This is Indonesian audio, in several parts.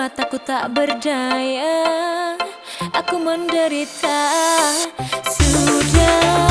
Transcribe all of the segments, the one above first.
sudah cukup kau buat aku tak berdaya. Aku menderita. Sudah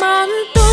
mantu